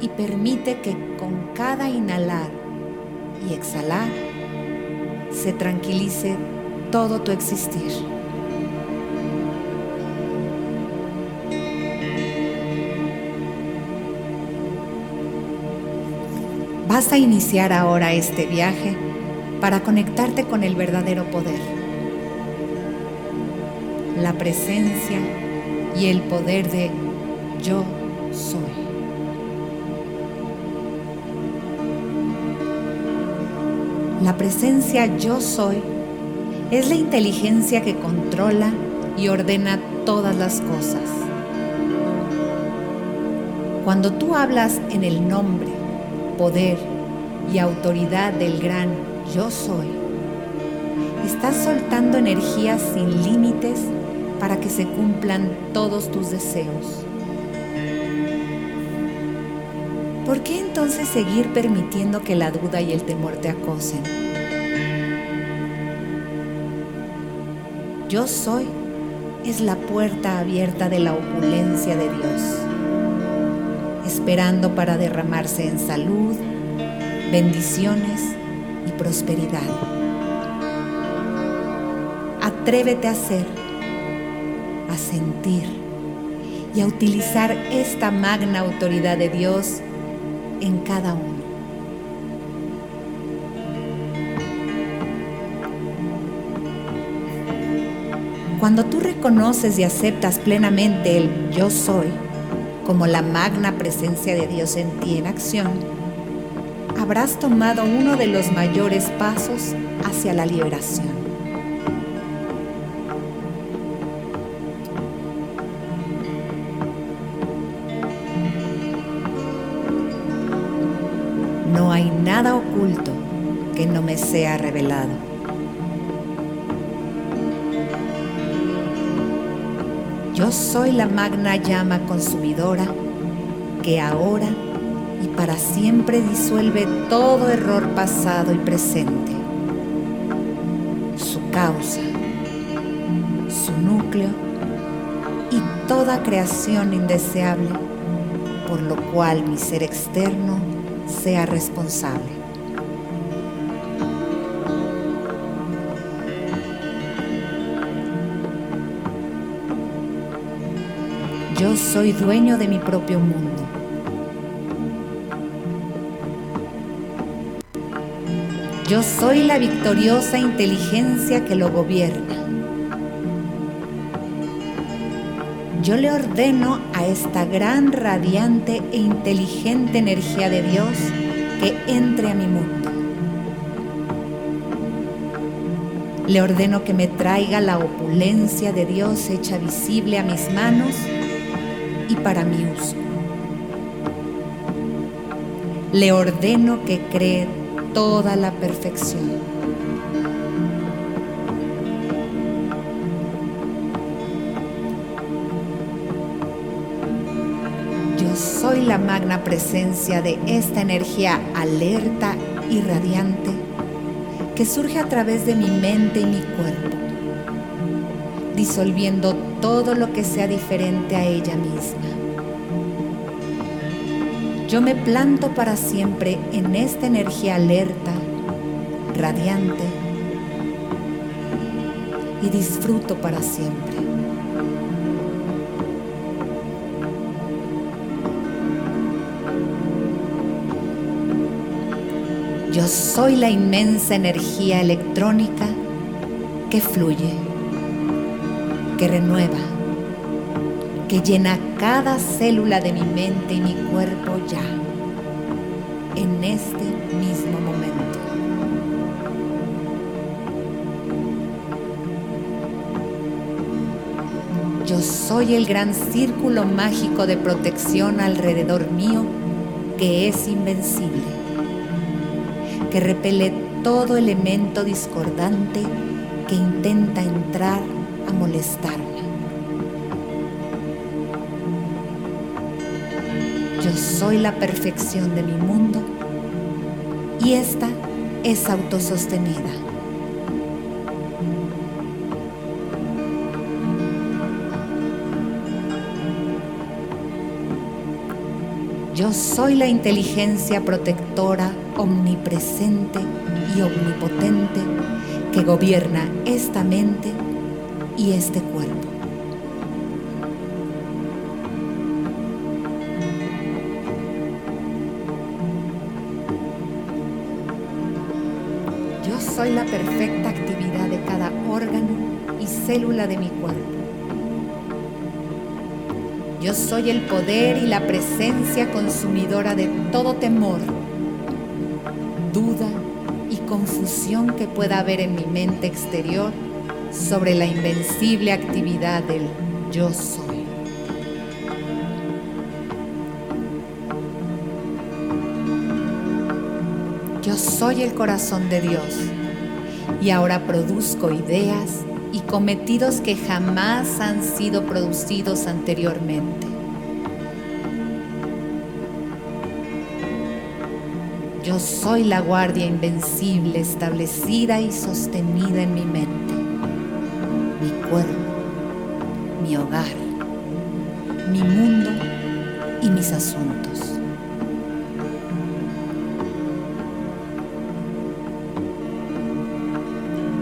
y permite que con cada inhalar y exhalar se tranquilice todo tu existir. Vas a iniciar ahora este viaje para conectarte con el verdadero poder, la presencia y el poder de yo soy. La presencia yo soy es la inteligencia que controla y ordena todas las cosas. Cuando tú hablas en el nombre, poder y autoridad del gran yo soy, estás soltando energía sin límites para que se cumplan todos tus deseos. ¿Por qué entonces seguir permitiendo que la duda y el temor te acosen? Yo soy es la puerta abierta de la opulencia de Dios, esperando para derramarse en salud, bendiciones y prosperidad. Atrévete a ser, a sentir y a utilizar esta magna autoridad de Dios en cada uno. Cuando tú reconoces y aceptas plenamente el yo soy como la magna presencia de Dios en ti en acción, habrás tomado uno de los mayores pasos hacia la liberación. Nada oculto que no me sea revelado. Yo soy la magna llama consumidora que ahora y para siempre disuelve todo error pasado y presente, su causa, su núcleo y toda creación indeseable, por lo cual mi ser externo sea responsable. Yo soy dueño de mi propio mundo. Yo soy la victoriosa inteligencia que lo gobierna. Yo le ordeno a esta gran, radiante e inteligente energía de Dios que entre a mi mundo. Le ordeno que me traiga la opulencia de Dios hecha visible a mis manos y para mi uso. Le ordeno que cree toda la perfección. Presencia de esta energía alerta y radiante que surge a través de mi mente y mi cuerpo, disolviendo todo lo que sea diferente a ella misma. Yo me planto para siempre en esta energía alerta, radiante, y disfruto para siempre. Yo soy la inmensa energía electrónica que fluye, que renueva, que llena cada célula de mi mente y mi cuerpo ya, en este mismo momento. Yo soy el gran círculo mágico de protección alrededor mío que es invencible, que repele todo elemento discordante que intenta entrar a molestarme. Yo soy la perfección de mi mundo y esta es autosostenida. Yo soy la inteligencia protectora omnipresente y omnipotente que gobierna esta mente y este cuerpo. Yo soy la perfecta actividad de cada órgano y célula de mi cuerpo. Yo soy el poder y la presencia consumidora de todo temor, duda y confusión que pueda haber en mi mente exterior sobre la invencible actividad del yo soy. Yo soy el corazón de Dios y ahora produzco ideas y cometidos que jamás han sido producidos anteriormente. Yo soy la guardia invencible establecida y sostenida en mi mente, mi cuerpo, mi hogar, mi mundo y mis asuntos.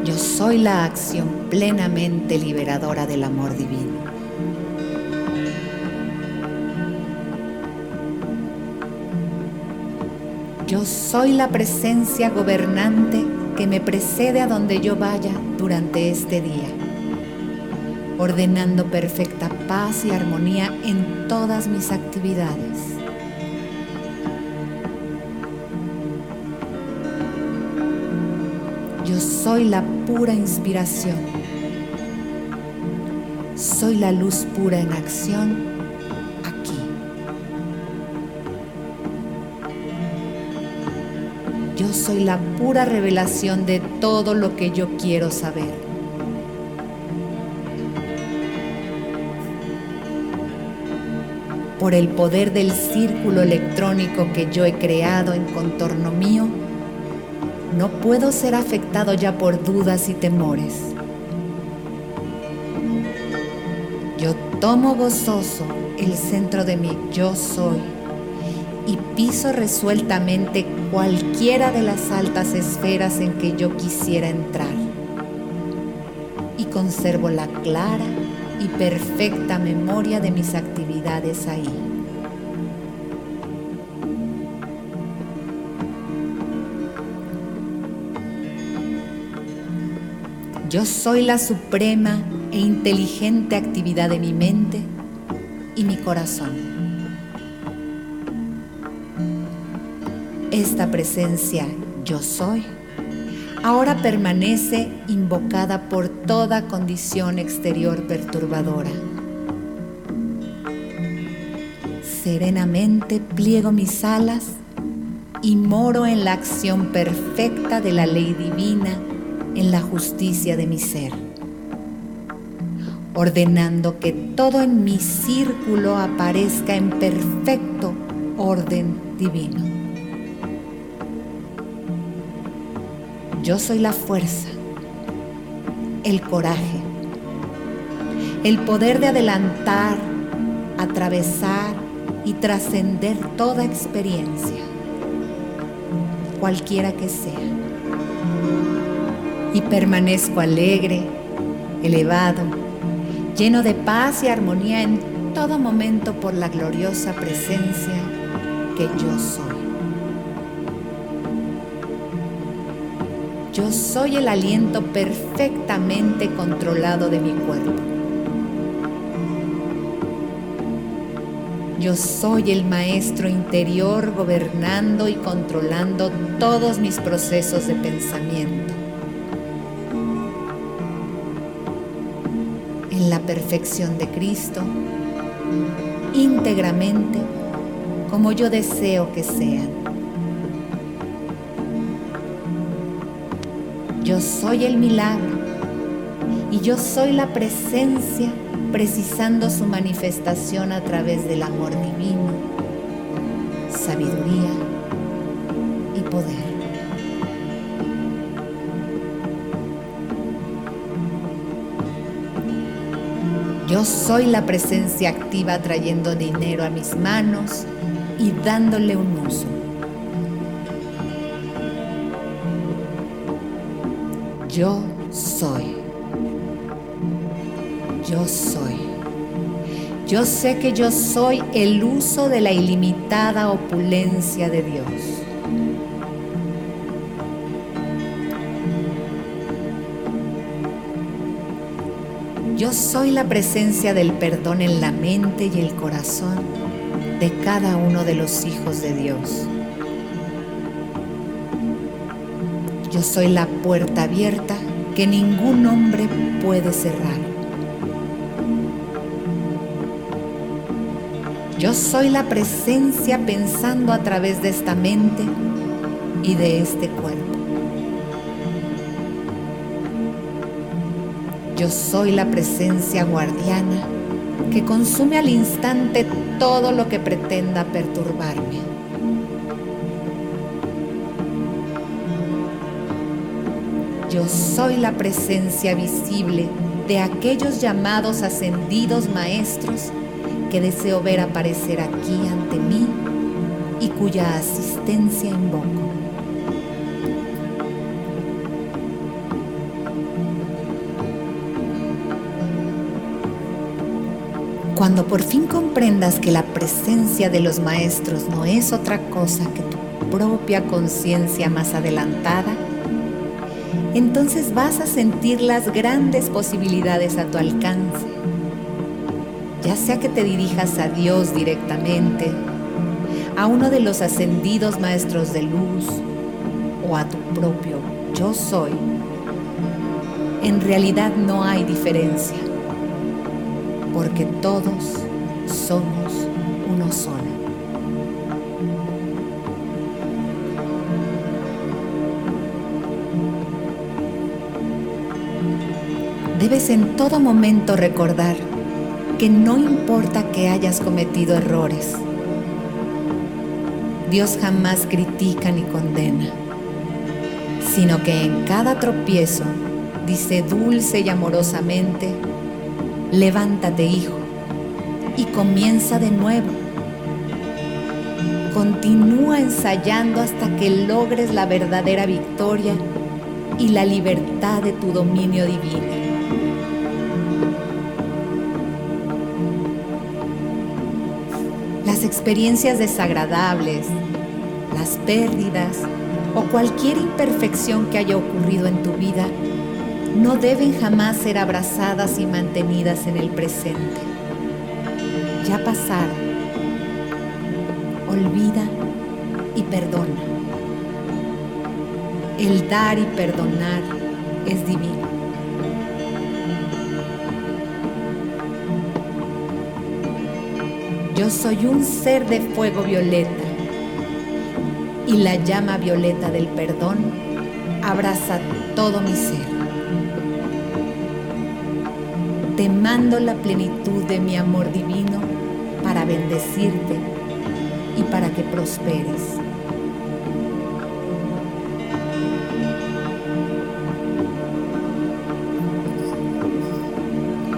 Yo soy la acción plenamente liberadora del amor divino. Yo soy la presencia gobernante que me precede a donde yo vaya durante este día, ordenando perfecta paz y armonía en todas mis actividades. Yo soy la pura inspiración. Soy la luz pura en acción Yo soy la pura revelación de todo lo que yo quiero saber. Por el poder del círculo electrónico que yo he creado en contorno mío, no puedo ser afectado ya por dudas y temores. Yo tomo gozoso el centro de mi yo soy y piso resueltamente cualquiera de las altas esferas en que yo quisiera entrar. Y conservo la clara y perfecta memoria de mis actividades ahí. Yo soy la suprema e inteligente actividad de mi mente y mi corazón. Esta presencia yo soy ahora permanece invocada por toda condición exterior perturbadora. Serenamente pliego mis alas y moro en la acción perfecta de la ley divina en la justicia de mi ser, ordenando que todo en mi círculo aparezca en perfecto orden divino. Yo soy la fuerza, el coraje, el poder de adelantar, atravesar y trascender toda experiencia, cualquiera que sea y permanezco alegre, elevado, lleno de paz y armonía en todo momento por la gloriosa presencia que yo soy. Yo soy el aliento perfectamente controlado de mi cuerpo. Yo soy el maestro interior gobernando y controlando todos mis procesos de pensamiento. En la perfección de Cristo, íntegramente como yo deseo que sean. Yo soy el milagro y yo soy la presencia precisando su manifestación a través del amor divino, sabiduría y poder. Yo soy la presencia activa trayendo dinero a mis manos y dándole un uso. Yo soy. Yo soy. Yo sé que yo soy el uso de la ilimitada opulencia de Dios. Yo soy la presencia del perdón en la mente y el corazón de cada uno de los hijos de Dios. Yo soy la puerta abierta que ningún hombre puede cerrar. Yo soy la presencia pensando a través de esta mente y de este cuerpo. Yo soy la presencia guardiana que consume al instante todo lo que pretenda perturbarme. Yo soy la presencia visible de aquellos llamados ascendidos maestros que deseo ver aparecer aquí ante mí y cuya asistencia invoco. Cuando por fin comprendas que la presencia de los maestros no es otra cosa que tu propia conciencia más adelantada, entonces vas a sentir las grandes posibilidades a tu alcance. Ya sea que te dirijas a Dios directamente, a uno de los ascendidos maestros de luz o a tu propio yo soy, en realidad no hay diferencia porque todos somos uno solo. Debes en todo momento recordar que no importa que hayas cometido errores, Dios jamás critica ni condena, sino que en cada tropiezo dice dulce y amorosamente, levántate hijo y comienza de nuevo. Continúa ensayando hasta que logres la verdadera victoria y la libertad de tu dominio divino. Experiencias desagradables, las pérdidas o cualquier imperfección que haya ocurrido en tu vida no deben jamás ser abrazadas y mantenidas en el presente. Ya pasaron. Olvida y perdona. El dar y perdonar es divino. Soy un ser de fuego violeta. Y la llama violeta del perdón abraza todo mi ser. Te mando la plenitud de mi amor divino para bendecirte y para que prosperes.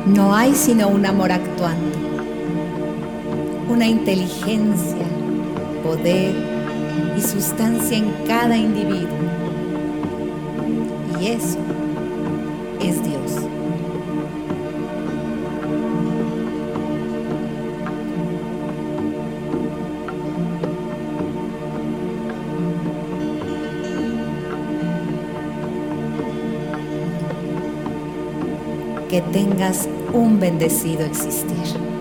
No hay sino un amor actuando, una inteligencia, poder y sustancia en cada individuo. Y eso es Dios. que tengas un bendecido existir.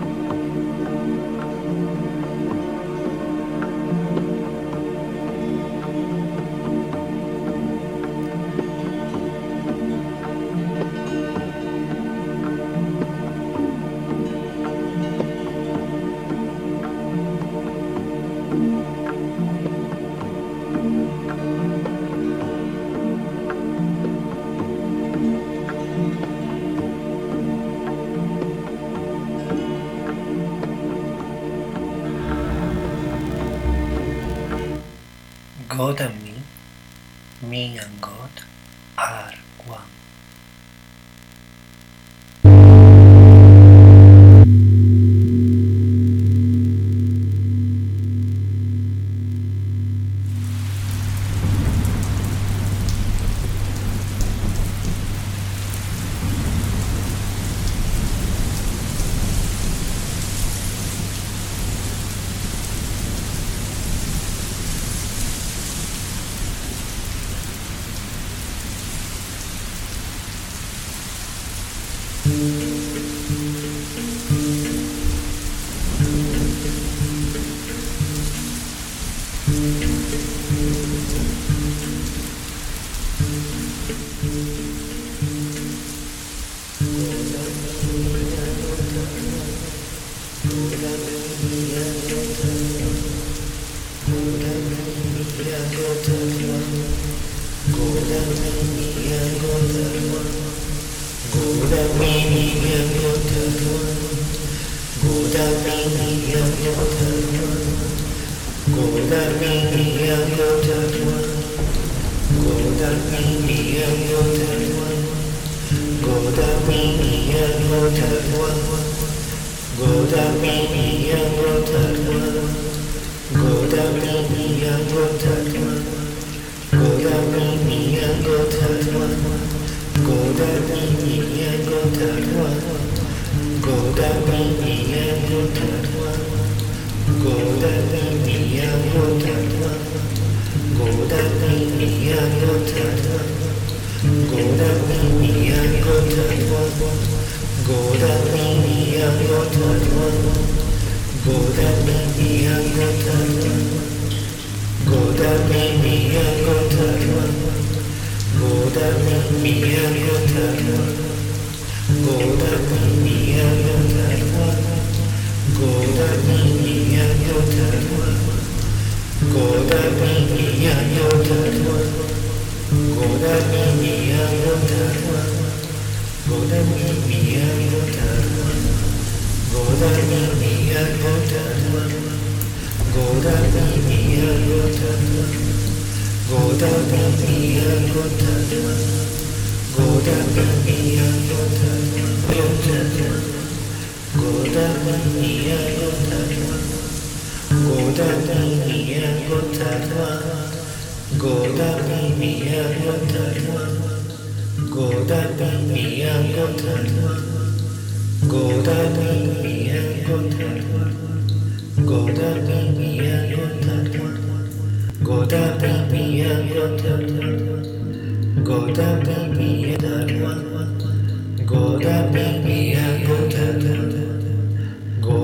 Goda baby, I go da da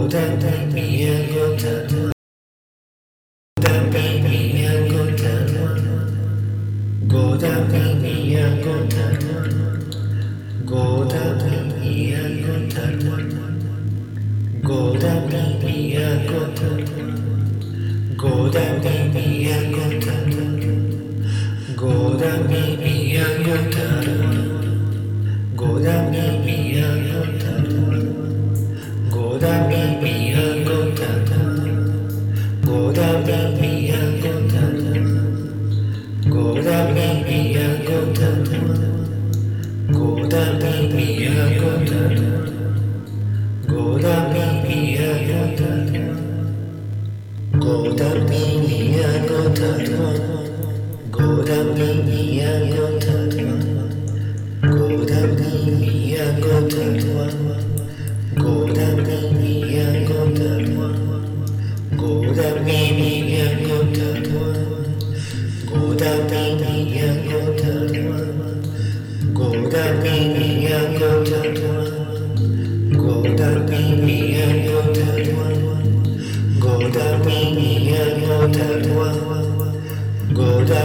down, take me and go down. Down, take me and go down. Go down, take and go down.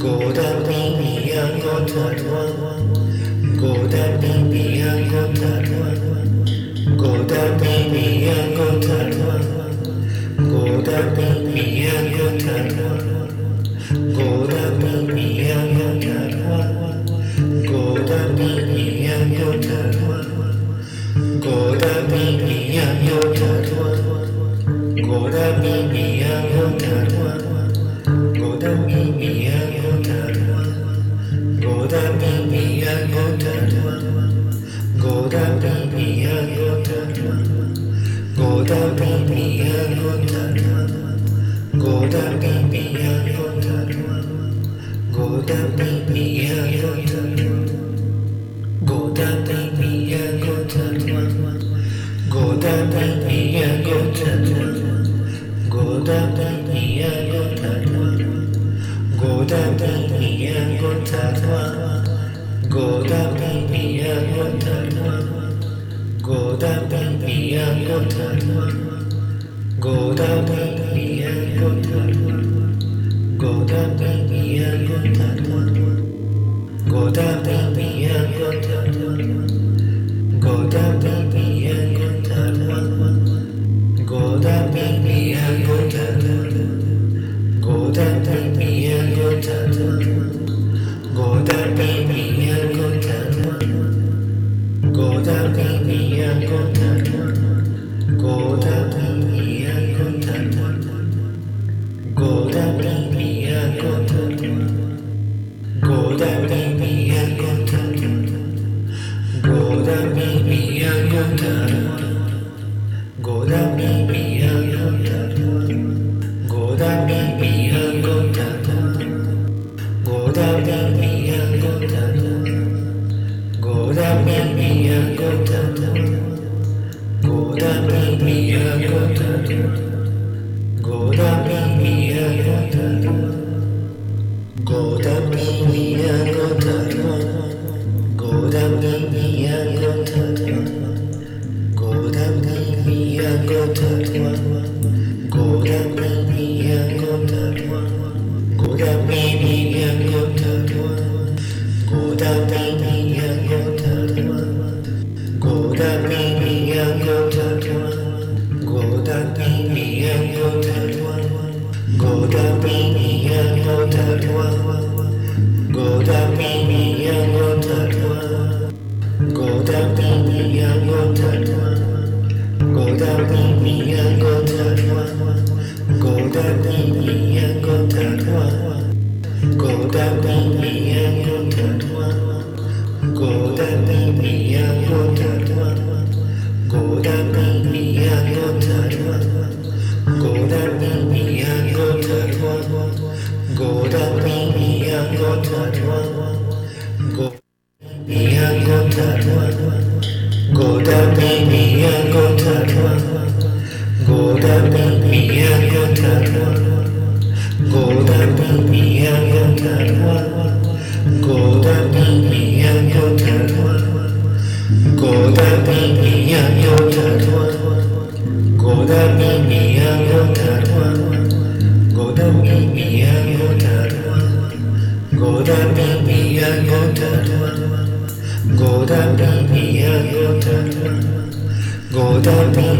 Go down, baby, I got that one. Go down, baby, I got that one. Go down, baby, I Golden baby, a golden one. Golden baby, a golden one. Golden baby, a golden one. Golden baby, a golden one. Golden baby, a golden one. Golden baby, a golden one. Golden baby, a golden one. Golden baby, a golden one. Go down, Goda Goda do, do, do. tell me.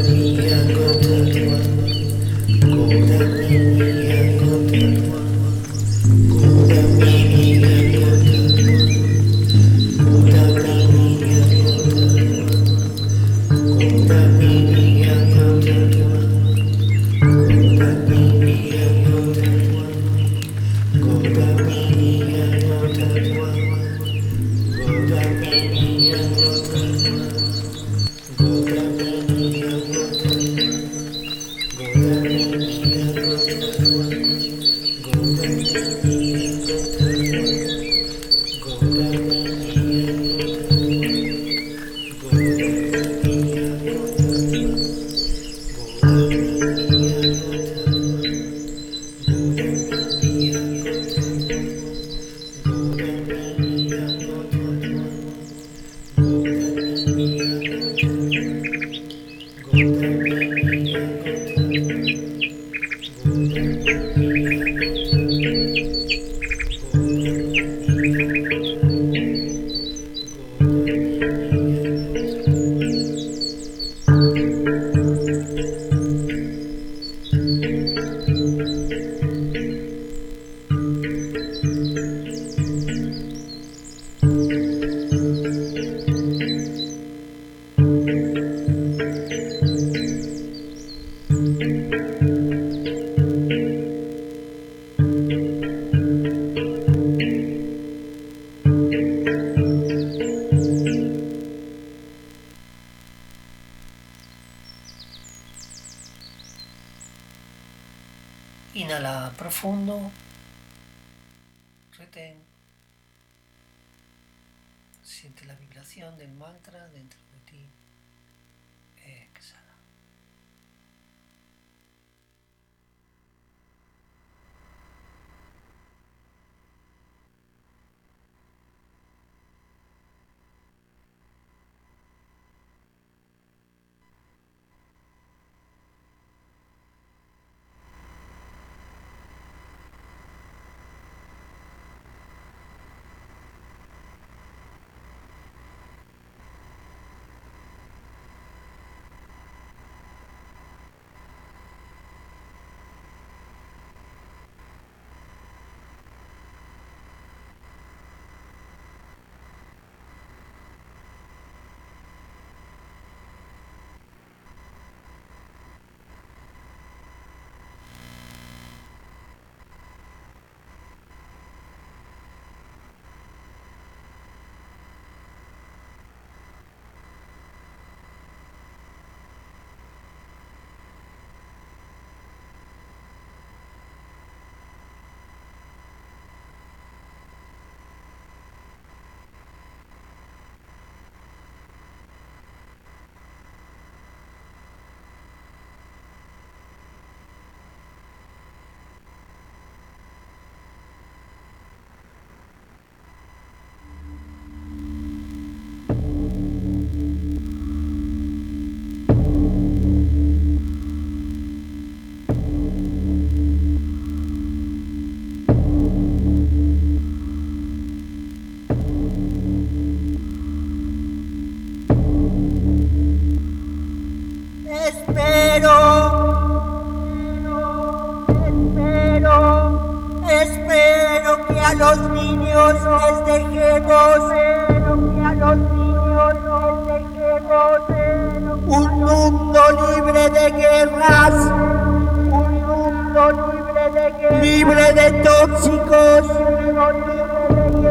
libre de tóxicos,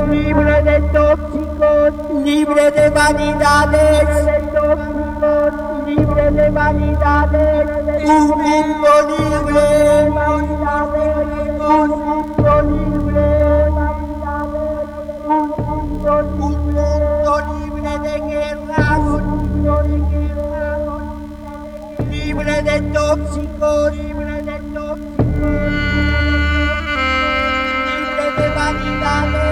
libre de tóxicos, libre de vanidades, libre de vanidades, un mundo libre, un mundo un mundo libre. De guerras, libre de tóxicos, libre Bye.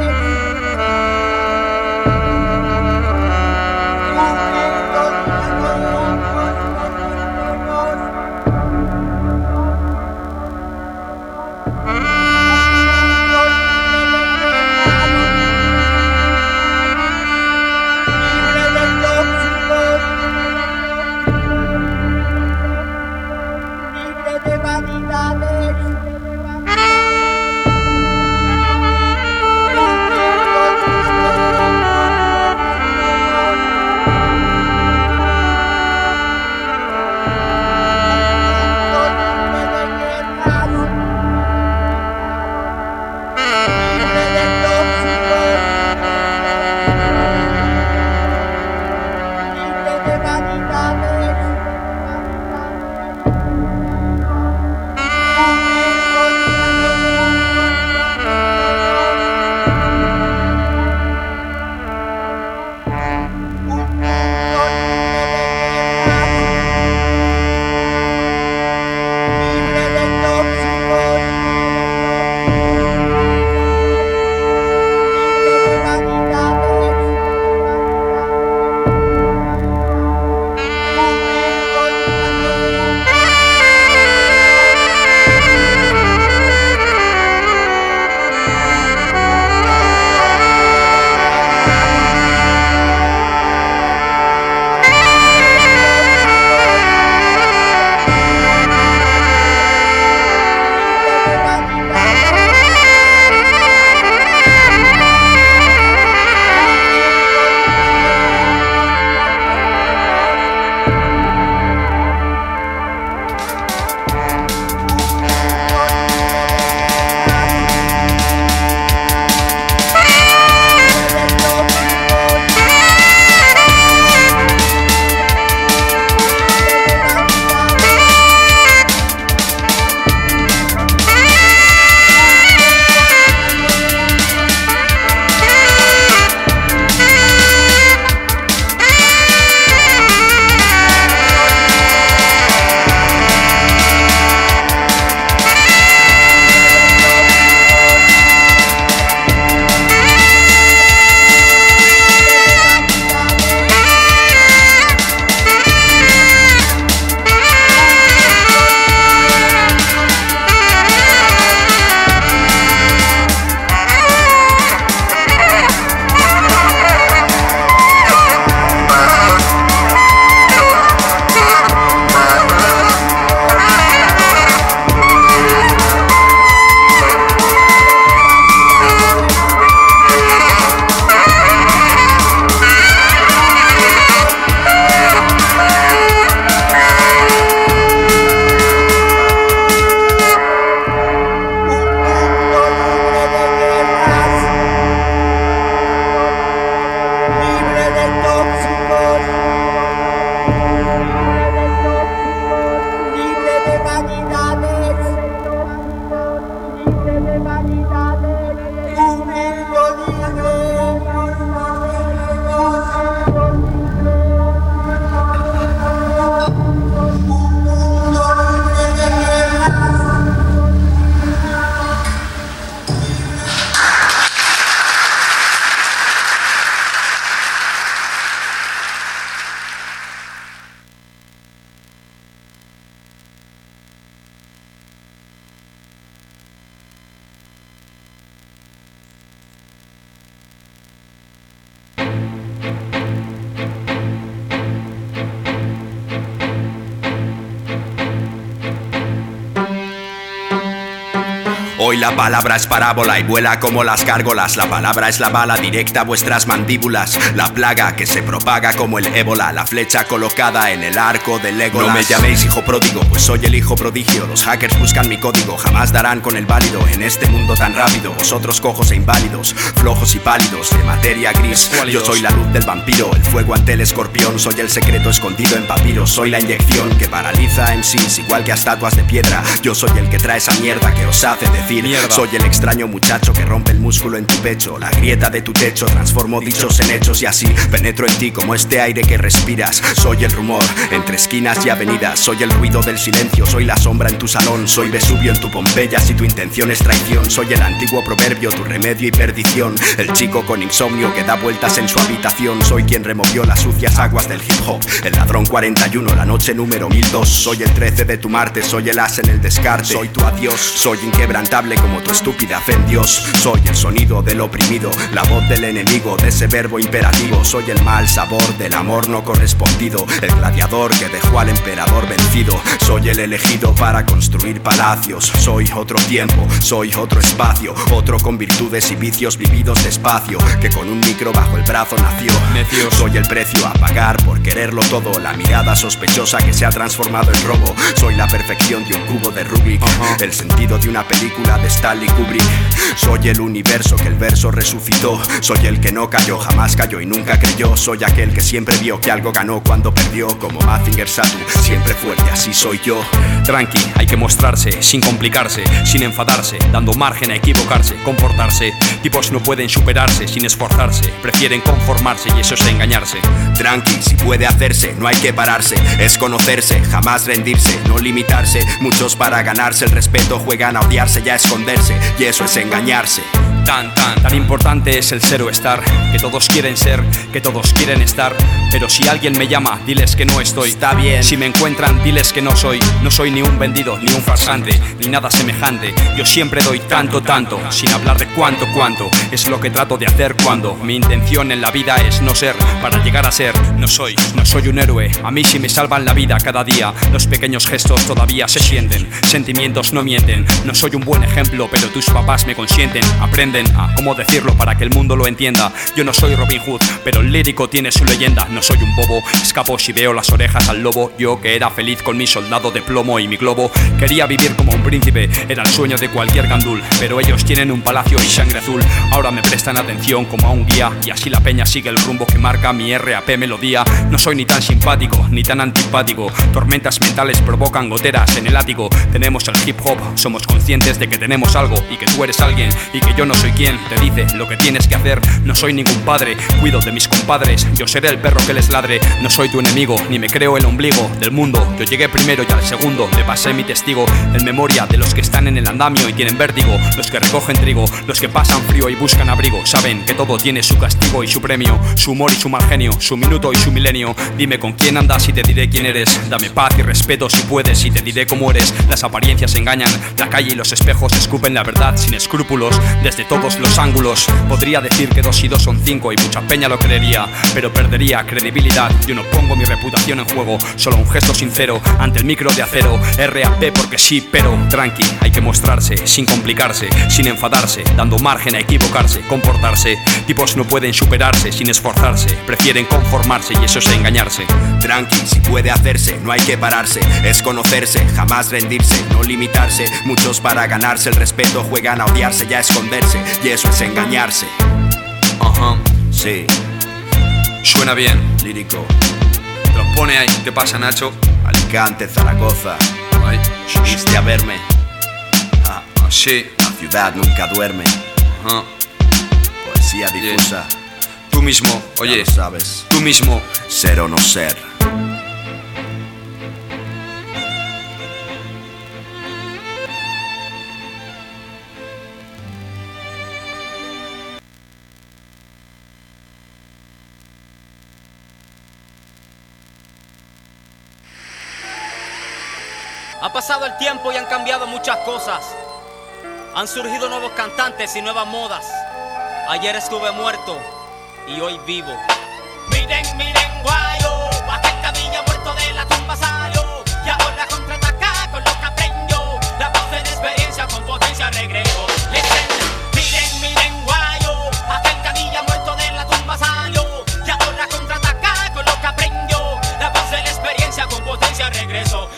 La palabra es parábola y vuela como las gárgolas. La palabra es la bala directa a vuestras mandíbulas. La plaga que se propaga como el ébola. La flecha colocada en el arco del ego. No me llaméis hijo pródigo, pues soy el hijo prodigio. Los hackers buscan mi código, jamás darán con el válido en este mundo tan rápido. Vosotros cojos e inválidos, flojos y pálidos, de materia gris. Yo soy la luz del vampiro, el fuego ante el escorpión. Soy el secreto escondido en papiros. Soy la inyección que paraliza en sí, igual que a estatuas de piedra. Yo soy el que trae esa mierda que os hace de decir. Soy el extraño muchacho que rompe el músculo en tu pecho, la grieta de tu techo, transformo dichos en hechos y así penetro en ti como este aire que respiras. Soy el rumor entre esquinas y avenidas, soy el ruido del silencio, soy la sombra en tu salón, soy Vesubio en tu Pompeya si tu intención es traición, soy el antiguo proverbio, tu remedio y perdición, el chico con insomnio que da vueltas en su habitación, soy quien removió las sucias aguas del hip hop, el ladrón 41, la noche número 1002, soy el 13 de tu Marte, soy el as en el descarte, soy tu adiós, soy inquebrantable como tu estúpida fe en Dios, soy el sonido del oprimido, la voz del enemigo, de ese verbo imperativo, soy el mal sabor del amor no correspondido, el gladiador que dejó al emperador vencido, soy el elegido para construir palacios, soy otro tiempo, soy otro espacio, otro con virtudes y vicios vividos despacio, que con un micro bajo el brazo nació. Soy el precio a pagar por quererlo todo, la mirada sospechosa que se ha transformado en robo, soy la perfección de un cubo de Rubik, el sentido de una película de Stanley Kubrick, soy el universo que el verso resucitó, soy el que no cayó, jamás cayó y nunca creyó, soy aquel que siempre vio que algo ganó cuando perdió, como Mazinger Satu, siempre fuerte, así soy yo. Tranqui, hay que mostrarse, sin complicarse, sin enfadarse, dando margen a equivocarse, comportarse. Tipos no pueden superarse sin esforzarse, prefieren conformarse y eso es engañarse. Tranqui, si puede hacerse, no hay que pararse, es conocerse, jamás rendirse, no limitarse. Muchos para ganarse el respeto juegan a odiarse y a esconderse, y eso es engañarse. Tan, tan, tan importante es el ser o estar, que todos quieren ser, que todos quieren estar. Pero si alguien me llama, diles que no estoy. Está bien. Si me encuentran, diles que no soy. No soy ni un vendido, ni un farsante, ni nada semejante. Yo siempre doy tanto, tanto, sin hablar de cuánto, cuánto. Es lo que trato de hacer cuando mi intención en la vida es no ser, para llegar a ser. No soy, no soy un héroe. A mí sí me salvan la vida cada día. Los pequeños gestos todavía se sienten. Sentimientos no mienten. No soy un buen ejemplo, pero tus papás me consienten. Aprenden a cómo decirlo para que el mundo lo entienda. Yo no soy Robin Hood, pero el lírico tiene su leyenda. No soy un bobo, escapo si veo las orejas al lobo. Yo que era feliz con mi soldado de plomo y mi globo. Quería vivir como un príncipe, era el sueño de cualquier gandul. Pero ellos tienen un palacio y sangre azul. Ahora me prestan atención como a un guía. Y así la peña sigue el rumbo que marca mi RAP melodía. No soy ni tan simpático ni tan antipático. Tormentas mentales provocan goteras en el ático. Tenemos el hip hop, somos conscientes de que tenemos algo y que tú eres alguien y que yo no soy quien te dice lo que tienes que hacer. No soy ningún padre, cuido de mis compadres. Yo seré el perro que les ladre. No soy tu enemigo, ni me creo el ombligo del mundo. Yo llegué primero y al segundo le pasé mi testigo. En memoria de los que están en el andamio y tienen vértigo. Los que recogen trigo, los que pasan frío y buscan abrigo. Saben que todo tiene su castigo y su premio. Su humor y su mal genio, su minuto y su milenio. Dime con quién andas y te diré quién eres. Dame paz y respeto si puedes y te diré cómo eres. Las apariencias engañan, la calle y los espejos escupen la verdad sin escrúpulos. Desde todos los ángulos, podría decir que dos y dos son cinco y mucha peña lo creería, pero perdería credibilidad. Yo no pongo mi reputación en juego, solo un gesto sincero ante el micro de acero. RAP porque sí, pero tranqui, hay que mostrarse, sin complicarse, sin enfadarse, dando margen a equivocarse, comportarse. Tipos no pueden superarse sin esforzarse, prefieren conformarse y eso es engañarse. Tranqui, si puede hacerse, no hay que pararse, es conocerse, jamás rendirse, no limitarse. Muchos para el respeto juegan a odiarse y a esconderse, y eso es engañarse. Ajá, Sí, suena bien. lírico. Te lo pone ahí, ¿qué pasa, Nacho? Alicante, Zaragoza, Ahí. viniste a verme. Ah, Sí, la ciudad nunca duerme. ajá. Poesía difusa, Tú mismo, oye, sabes. tú mismo. Ser o no ser. Ha pasado el tiempo y han cambiado muchas cosas. Han surgido nuevos cantantes y nuevas modas. Ayer estuve muerto y hoy vivo. Miren, miren, guayo, aquel cabilla muerto de la tumba salió. Y ahora contraataca con lo que aprendió. La voz de la experiencia con potencia regreso. Listen, miren, miren, guayo, aquel cabilla muerto de la tumba salió. Y ahora contraataca con lo que aprendió. La voz de la experiencia con potencia regreso.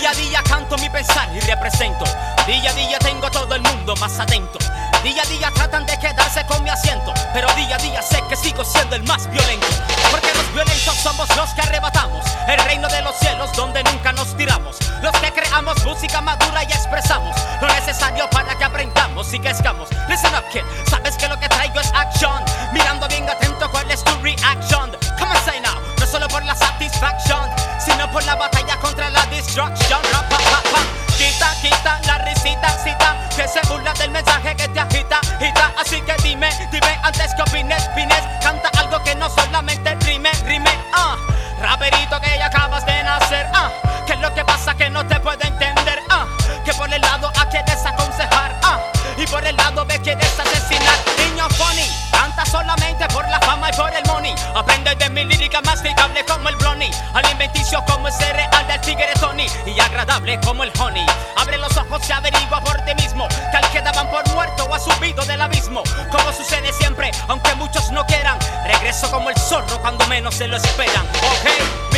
Día a día mi pensar y represento. Día a día tengo todo el mundo más atento. Día a día tratan de quedarse con mi asiento, pero día a día sé que sigo siendo el más violento. Porque los violentos somos los que arrebatamos el reino de los cielos donde nunca nos tiramos. Los que creamos música madura y expresamos lo necesario para que aprendamos y crezcamos. Listen up, kid, sabes que lo que traigo es action. Mirando bien atento cuál es tu reaction. Come on, say now, no solo por la satisfacción, sino por la batalla contra la destruction. La risita, cita, que se burla del mensaje que te agita, agita. Así que dime, dime antes que opines, pines, canta algo que no solamente rime, rime, ah. Raperito que ya acabas de nacer, ah. Que es lo que pasa que no te puedo entender, ah. Que por el lado A quieres aconsejar, ah. Y por el lado B quieres asesinar. Niño funny, canta solamente por la fama y por el money. Aprende de mi lírica masticable como el blonny. Alimenticio como el cereal del tigre Tony. Y agradable como el honey. Ojos y averigua por ti mismo. Que al que daban por muerto o ha subido del abismo. Como sucede siempre, aunque muchos no quieran. Regreso como el zorro cuando menos se lo esperan. Ok,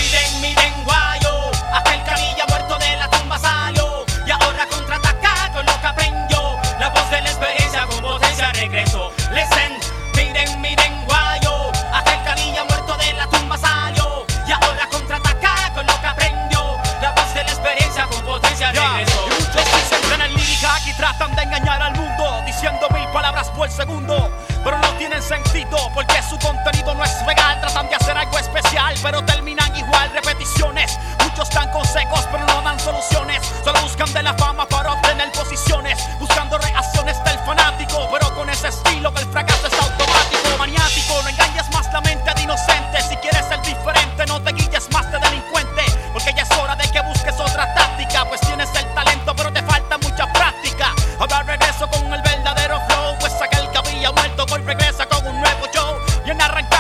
show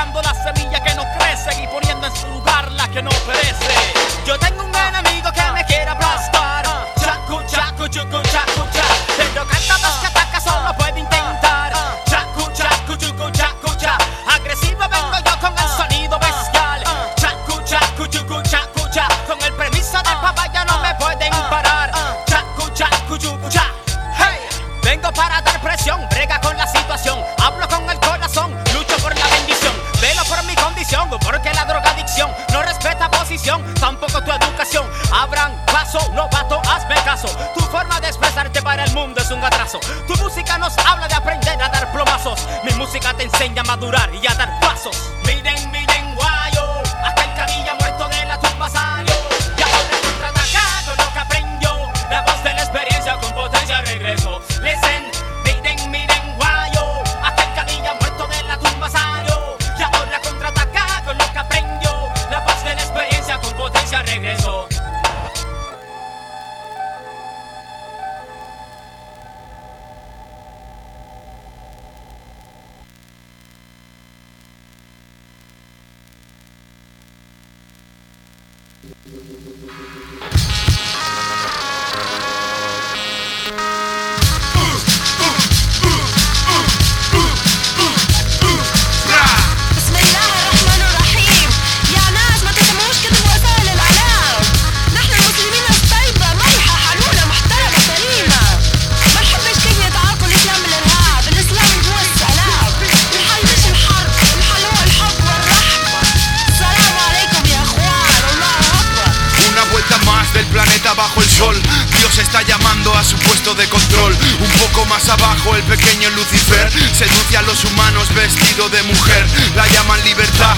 bajo el sol. Dios está llamando a su puesto de control. Un poco más abajo, el pequeño Lucifer seduce a los humanos vestido de mujer. La llaman libertad,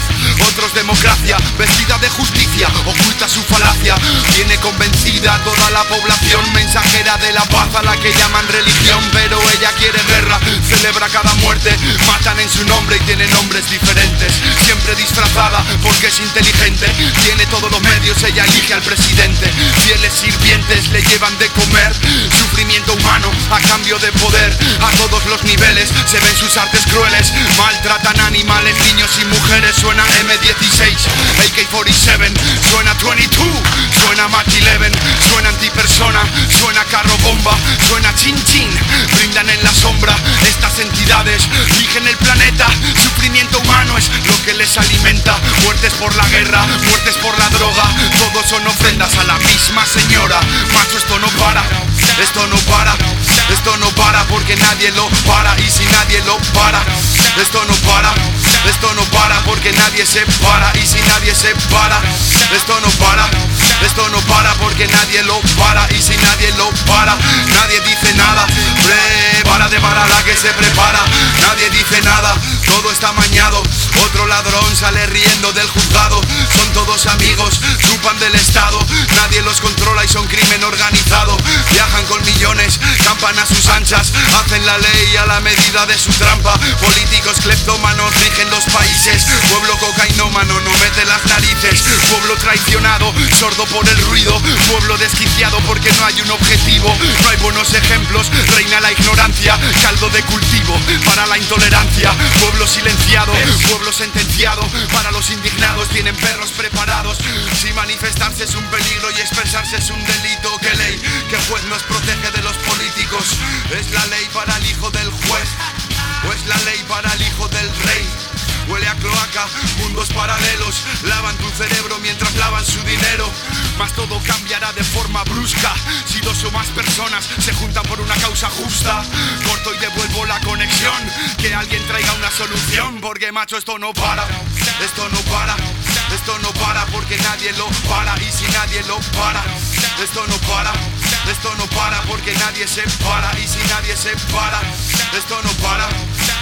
otros democracia. Vestida de justicia, oculta su falacia. Tiene convencida toda la población, mensajera de la paz a la que llaman religión. Pero ella quiere guerra, celebra cada muerte. Matan en su nombre y tiene nombres diferentes. Siempre disfrazada porque es inteligente. Tiene todos los medios, ella elige al presidente. Fieles sirvientes le llevan de comer. Sufrimiento humano a cambio de poder. A todos los niveles se ven sus artes crueles. Maltratan animales, niños y mujeres. Suena M16, AK-47, suena 22, suena Mach 11, suena antipersona, suena carro bomba, suena chin chin. Brindan en la sombra estas entidades. Rigen el planeta, sufrimiento humano es lo que les alimenta. Muertes por la guerra, muertes por la droga. Todos son ofrendas a la misma señora. Macho, esto no para, esto no para. Esto no para porque nadie lo para. Y si nadie lo para, esto no para, esto no para porque nadie se para. Y si nadie se para, esto no para, esto no para porque nadie lo para. Y si nadie lo para, nadie dice nada, prepara de para la que se prepara, nadie dice nada, todo está mañado, otro ladrón sale riendo del juzgado, son todos amigos, chupan del Estado, nadie los controla y son crimen organizado, viajan con millones, campan a sus anchas, hacen la ley a la medida de su trampa. Políticos cleptómanos rigen los países. Pueblo cocainómano no mete las narices. Pueblo traicionado, sordo por el ruido. Pueblo desquiciado porque no hay un objetivo. No hay buenos ejemplos, reina la ignorancia. Caldo de cultivo para la intolerancia. Pueblo silenciado, pueblo sentenciado. Para los indignados tienen perros preparados. Si manifestarse es un peligro y expresarse es un delito, que ley, que juez nos protege de los políticos. Es la ley para el hijo del juez, o es la ley para el hijo del rey. Huele a cloaca, mundos paralelos, lavan tu cerebro mientras lavan su dinero. Mas todo cambiará de forma brusca si dos o más personas se juntan por una causa justa. Corto y devuelvo la conexión, que alguien traiga una solución, porque macho esto no para, esto no para, esto no para porque nadie lo para y si nadie lo para, esto no para. Esto no para porque nadie se para y si nadie se para, esto no para,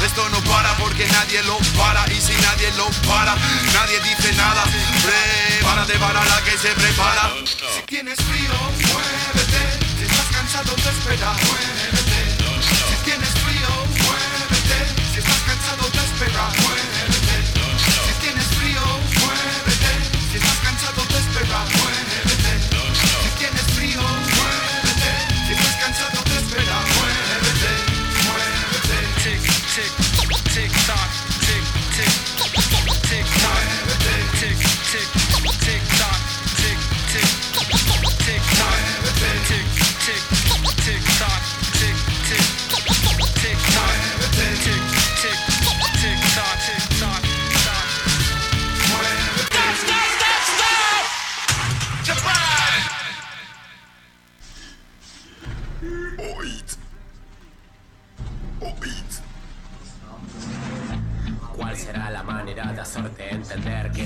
esto no para porque nadie lo para y si nadie lo para, nadie dice nada. Prepárate para la que se prepara. Si tienes frío, muévete. Si estás cansado, te espera. Muévete.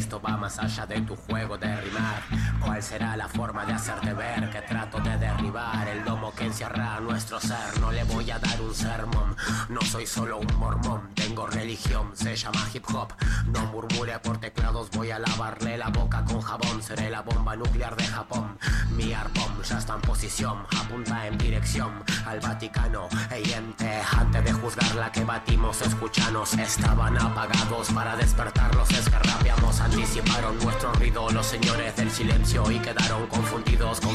Esto va más allá de tu juego de rimar? ¿Cuál será la forma de hacerte ver que trato de derribar el domo que encierra nuestro ser? No le voy a dar un sermón, no soy solo un mormón, tengo religión, se llama hip hop. No murmure por teclados, voy a lavarle la boca con jabón, seré la bomba nuclear de Japón. Mi arpón ya está en posición, apunta en dirección al Vaticano. Ey, ente, antes de juzgar la que batimos, escuchanos, estaban apagados para despertarlos, escarrapeamos, anticiparon nuestro ruido los señores del silencio y quedaron confundidos con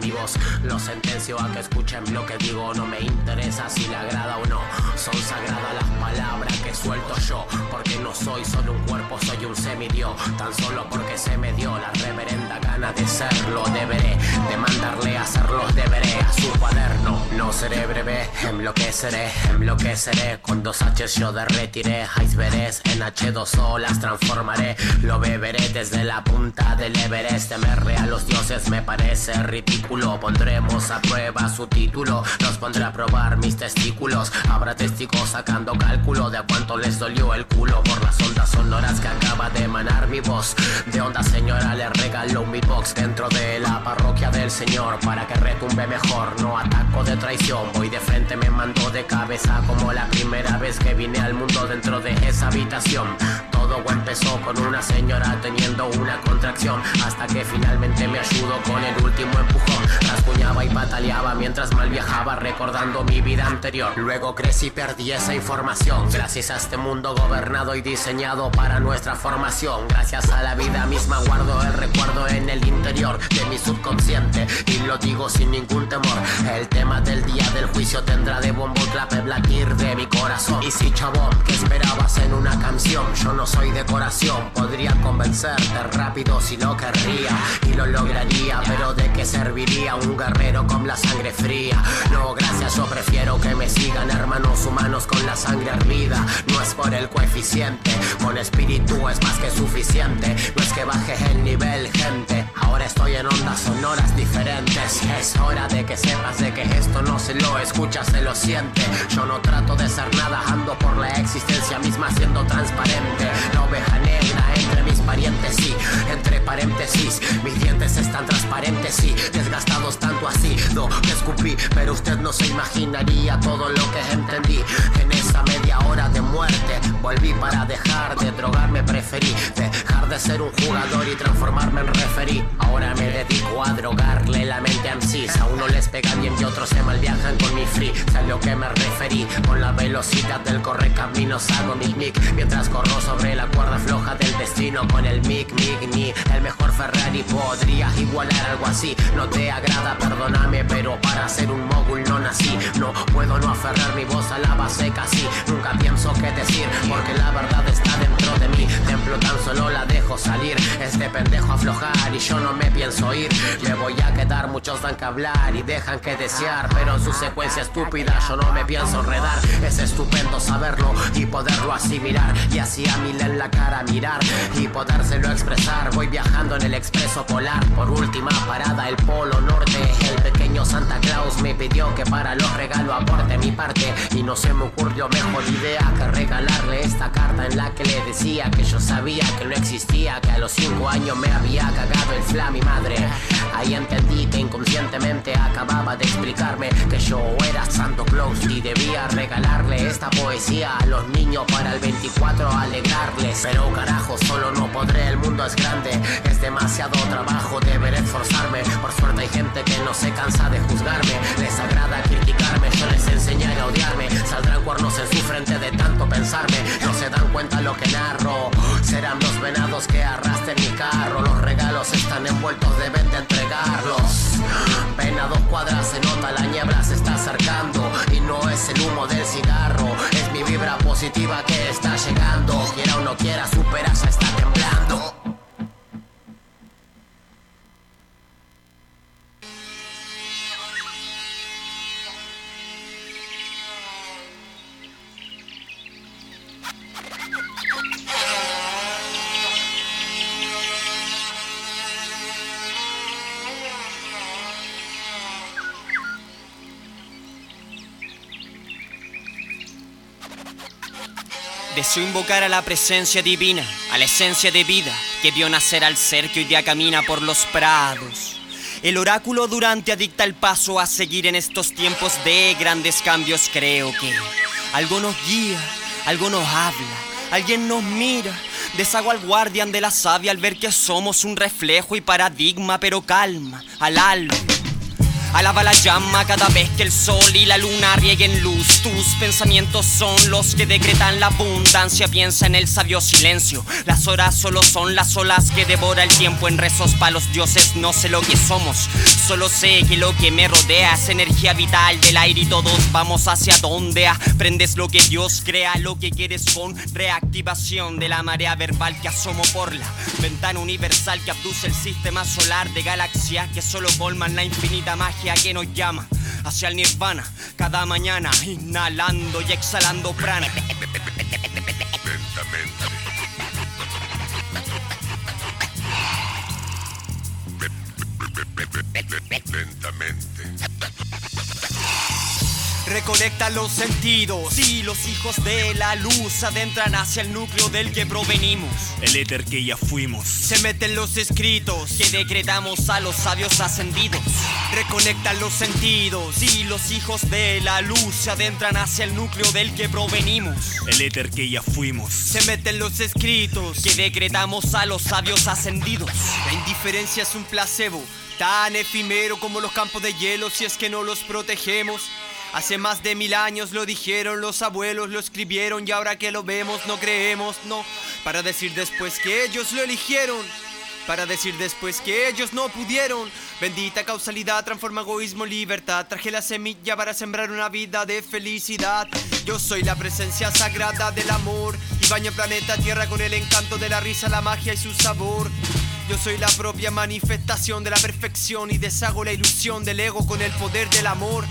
mi voz. Los sentencio a que escuchen lo que digo, no me interesa si le agrada o no. Son sagradas las palabras que suelto yo, porque no soy solo un cuerpo, soy un semidio. Tan solo porque se me dio la reverenda gana de serlo, deberé demandarle hacerlos, deberé a su cuaderno. No seré breve, enloqueceré, enloqueceré. Con dos H's yo derretiré, icebergs en H2O las transformaré. Beberé desde la punta del Everest. Temerle a los dioses me parece ridículo. Pondremos a prueba su título, los pondré a probar mis testículos. Habrá testigos sacando cálculo de cuánto les dolió el culo por las ondas sonoras que acaba de emanar mi voz. De onda señora le regaló un beatbox dentro de la parroquia del Señor para que retumbe mejor. No ataco de traición, voy de frente, me mando de cabeza como la primera vez que vine al mundo dentro de esa habitación. Todo empezó con una señora teniendo una contracción hasta que finalmente me ayudó con el último empujón. Rasguñaba y pataleaba mientras mal viajaba recordando mi vida anterior. Luego crecí y perdí esa información gracias a este mundo gobernado y diseñado para nuestra formación. Gracias a la vida misma guardo el recuerdo en el interior de mi subconsciente y lo digo sin ningún temor. El tema del día del juicio tendrá de bombo clape black Ear de Y si chabón, ¿qué esperabas en una canción? Yo no soy decoración. Podría convencerte rápido si no querría. Y lo lograría, pero ¿de qué serviría un guerrero con la sangre fría? No, gracias, yo prefiero que me sigan hermanos humanos con la sangre hervida. No es por el coeficiente, con espíritu es más que suficiente. No es que bajes el nivel, gente. Ahora estoy en ondas sonoras diferentes. Es hora de que sepas de que esto no se lo escucha, se lo siente. Yo no trato de ser nada, ando por la existencia misma siendo transparente. Oveja negra entre mis entre paréntesis. Mis dientes están transparentes, sí, desgastados tanto así. No, me escupí, pero usted no se imaginaría todo lo que entendí. En esa media hora de muerte, volví para dejar de drogarme, preferí dejar de ser un jugador y transformarme en referí. Ahora me dedico a drogarle la mente a MCs. A uno les pega bien y otros se malviajan con mi free. a lo que me referí, con la velocidad del correcaminos hago mi mic. Mientras corro sobre la cuerda floja del destino el mic, mic, ni el mejor Ferrari podría igualar algo así. No te agrada, perdóname, pero para ser un mogul no nací. No puedo no aferrar mi voz a la base casi. Nunca pienso qué decir, porque la verdad está dentro de mí. Templo tan solo la dejo salir. Este pendejo aflojar y yo no me pienso ir. Me voy a quedar, muchos dan que hablar y dejan que desear. Pero en su secuencia estúpida yo no me pienso enredar. Es estupendo saberlo y poderlo asimilar. Y así a mil en la cara mirar y podérselo expresar. Voy viajando en el expreso polar. Por última parada, el polo norte. El pequeño Santa Claus me pidió que para los regalos aporte mi parte. Y no se me ocurrió mejor idea que regalarle esta carta en la que le decía que yo sabía que no existía. Que a los cinco años me había cagado el fla mi madre. Ahí entendí que inconscientemente acababa de explicarme que yo era Santo Claus y debía regalarle esta poesía a los niños para el 24 alegrarles. Pero carajo, solo no el mundo es grande, es demasiado trabajo, deberé esforzarme. Por suerte hay gente que no se cansa de juzgarme, les agrada yo les enseñaré a odiarme. Saldrán cuernos en su frente de tanto pensarme, no se dan cuenta lo que narro. Serán los venados que arrastren mi carro, los regalos están envueltos, deben de entregarlos. Ven a dos cuadras, se nota la niebla se está acercando y no es el humo del cigarro, es mi vibra positiva que está llegando. Quiera o no quiera, supera, ya está temblando. Deseo invocar a la presencia divina, a la esencia de vida que vio nacer al ser que hoy día camina por los prados. El oráculo durante adicta el paso a seguir en estos tiempos de grandes cambios. Creo que algo nos guía, algo nos habla, alguien nos mira. Deshago al guardián de la savia al ver que somos un reflejo y paradigma, pero calma al alma. Alaba la llama cada vez que el sol y la luna rieguen luz. Tus pensamientos son los que decretan la abundancia. Piensa en el sabio silencio. Las horas solo son las olas que devora el tiempo en rezos para los dioses. No sé lo que somos, solo sé que lo que me rodea es energía vital del aire y todos vamos hacia donde aprendes lo que Dios crea, lo que quieres con reactivación de la marea verbal que asomo por la ventana universal que abduce el sistema solar de galaxias que solo colman la infinita magia que nos llama hacia el nirvana cada mañana, inhalando y exhalando prana. Lentamente. Reconecta los sentidos y los hijos de la luz adentran hacia el núcleo del que provenimos. El éter que ya fuimos. Se meten los escritos que decretamos a los sabios ascendidos. Reconecta los sentidos y los hijos de la luz se adentran hacia el núcleo del que provenimos. El éter que ya fuimos. Se meten los escritos que decretamos a los sabios ascendidos. La indiferencia es un placebo, tan efímero como los campos de hielo si es que no los protegemos. Hace más de mil años lo dijeron los abuelos, lo escribieron y ahora que lo vemos no creemos, no, para decir después que ellos lo eligieron. para decir después que ellos no pudieron. Bendita causalidad transforma egoísmo libertad. Traje la semilla para sembrar una vida de felicidad. Yo soy la presencia sagrada del amor y baño planeta Tierra con el encanto de la risa, la magia y su sabor. Yo soy la propia manifestación de la perfección y deshago la ilusión del ego con el poder del amor.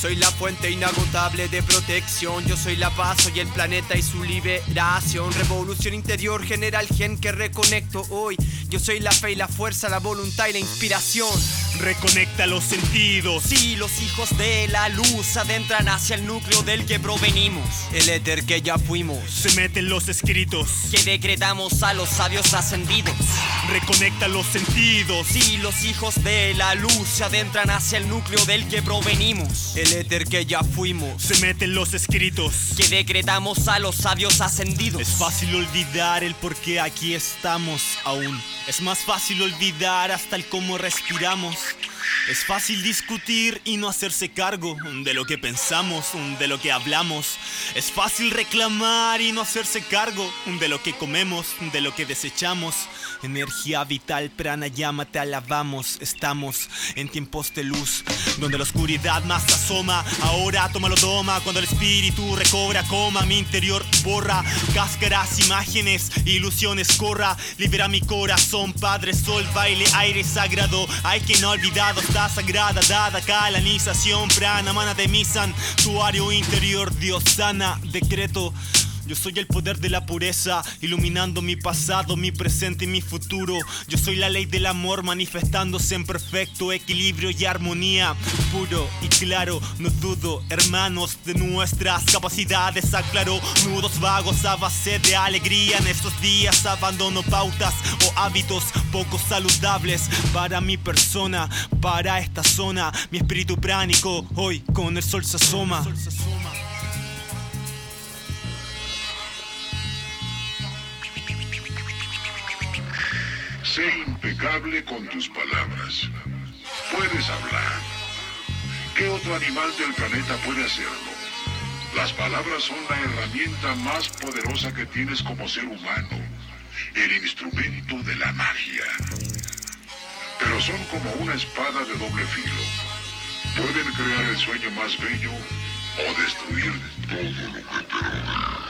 Soy la fuente inagotable de protección. Yo soy la paz, soy el planeta y su liberación. Revolución interior genera el gen que reconecto hoy. Yo soy la fe y la fuerza, la voluntad y la inspiración. Reconecta los sentidos. Si los hijos de la luz adentran hacia el núcleo del que provenimos. El éter que ya fuimos. Se meten los escritos. Que decretamos a los sabios ascendidos. Reconecta los sentidos. Si los hijos de la luz se adentran hacia el núcleo del que provenimos. Éter que ya fuimos. Se meten los escritos. Que decretamos a los sabios ascendidos. Es fácil olvidar el por qué aquí estamos aún. Es más fácil olvidar hasta el cómo respiramos. Es fácil discutir y no hacerse cargo de lo que pensamos, de lo que hablamos. Es fácil reclamar y no hacerse cargo de lo que comemos, de lo que desechamos. Energía vital, pranayama, te alabamos. Estamos en tiempos de luz, donde la oscuridad más asoma. Ahora tómalo, toma, cuando el espíritu recobra coma. Mi interior borra cáscaras, imágenes, ilusiones, corra. Libera mi corazón, Padre Sol, baile, aire sagrado. Hay que no olvidado, está sagrada, dada calanización. Prana, mana de mi santuario interior, Dios sana, decreto. Yo soy el poder de la pureza, iluminando mi pasado, mi presente y mi futuro. Yo soy la ley del amor manifestándose en perfecto equilibrio y armonía. Puro y claro, no dudo, hermanos, de nuestras capacidades. Aclaro nudos vagos a base de alegría. En estos días abandono pautas o hábitos poco saludables para mi persona, para esta zona. Mi espíritu pránico hoy con el sol se asoma. Sé impecable con tus palabras. Puedes hablar. ¿Qué otro animal del planeta puede hacerlo? Las palabras son la herramienta más poderosa que tienes como ser humano. El instrumento de la magia. Pero son como una espada de doble filo. Pueden crear el sueño más bello o destruir todo lo que